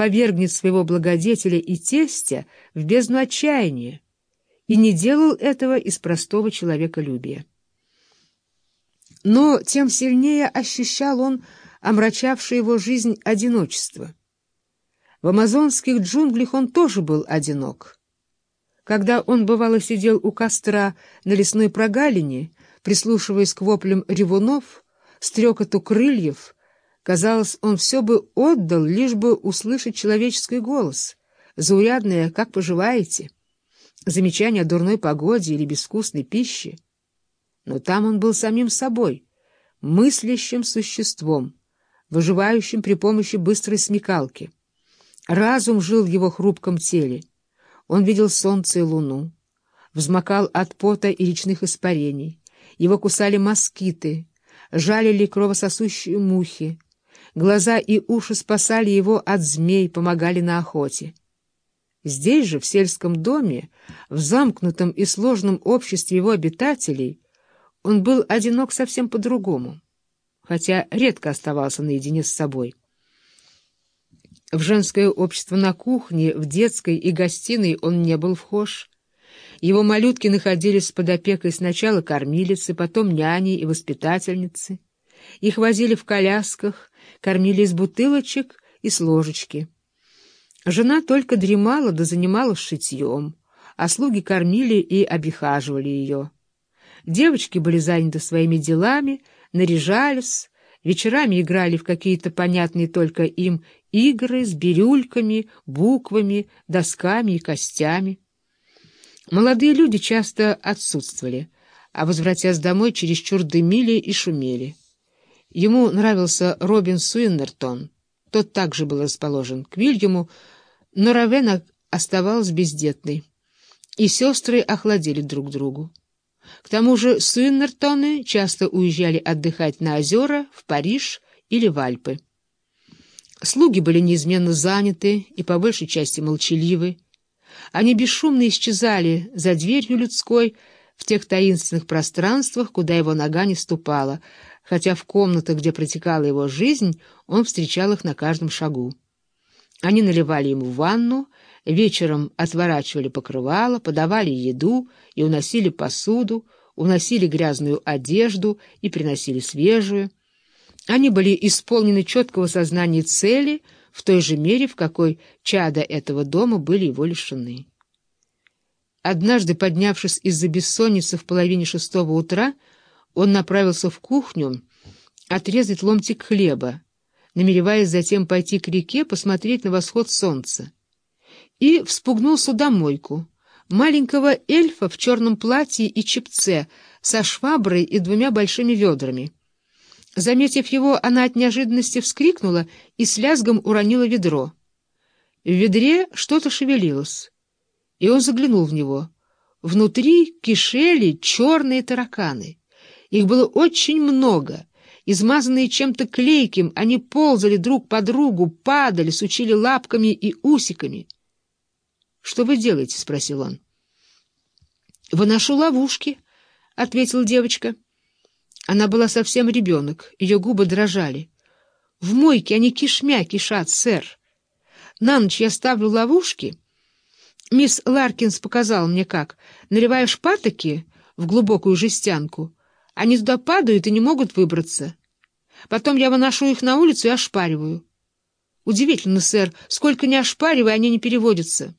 повергнет своего благодетеля и тестя в бездну отчаяния, и не делал этого из простого человеколюбия. Но тем сильнее ощущал он омрачавшее его жизнь одиночество. В амазонских джунглях он тоже был одинок. Когда он, бывало, сидел у костра на лесной прогалине, прислушиваясь к воплям ревунов, стрекоту крыльев, казалось, он все бы отдал, лишь бы услышать человеческий голос, заурядное «как поживаете?», замечание о дурной погоде или безвкусной пище. Но там он был самим собой, мыслящим существом, выживающим при помощи быстрой смекалки. Разум жил в его хрупком теле. Он видел солнце и луну, взмокал от пота и речных испарений. Его кусали москиты, жалили кровососущие мухи. Глаза и уши спасали его от змей, помогали на охоте. Здесь же, в сельском доме, в замкнутом и сложном обществе его обитателей, он был одинок совсем по-другому, хотя редко оставался наедине с собой. В женское общество на кухне, в детской и гостиной он не был вхож. Его малютки находились под опекой сначала кормилицы, потом няни и воспитательницы. Их возили в колясках, кормили из бутылочек и с ложечки. Жена только дремала да занималась шитьем, а слуги кормили и обихаживали ее. Девочки были заняты своими делами, наряжались, вечерами играли в какие-то понятные только им игры с бирюльками, буквами, досками и костями. Молодые люди часто отсутствовали, а, возвратясь домой, чересчур дымили и шумели. Ему нравился Робин Суиннертон. Тот также был расположен к Вильяму, но Равена оставалась бездетной, и сестры охладили друг другу. К тому же Суиннертоны часто уезжали отдыхать на озера, в Париж или в Альпы. Слуги были неизменно заняты и по большей части молчаливы. Они бесшумно исчезали за дверью людской в тех таинственных пространствах, куда его нога не ступала, хотя в комнатах, где протекала его жизнь, он встречал их на каждом шагу. Они наливали ему ванну, вечером отворачивали покрывало, подавали еду и уносили посуду, уносили грязную одежду и приносили свежую. Они были исполнены четкого сознания цели в той же мере, в какой чада этого дома были его лишены. Однажды, поднявшись из-за бессонницы в половине шестого утра, он направился в кухню отрезать ломтик хлеба, намереваясь затем пойти к реке посмотреть на восход солнца. И вспугнул судомойку, маленького эльфа в черном платье и чепце, со шваброй и двумя большими ведрами. Заметив его, она от неожиданности вскрикнула и с лязгом уронила ведро. В ведре что-то шевелилось, и он заглянул в него. Внутри кишели черные тараканы. Их было очень много — Измазанные чем-то клейким, они ползали друг по другу, падали, сучили лапками и усиками. — Что вы делаете? — спросил он. — Выношу ловушки, — ответила девочка. Она была совсем ребенок, ее губы дрожали. — В мойке они кишмя кишат, сэр. На ночь я ставлю ловушки. Мисс Ларкинс показала мне как. Наливаешь патоки в глубокую жестянку, они туда падают и не могут выбраться. Потом я выношу их на улицу и ошпариваю. Удивительно, сэр, сколько не ошпаривай, они не переводятся.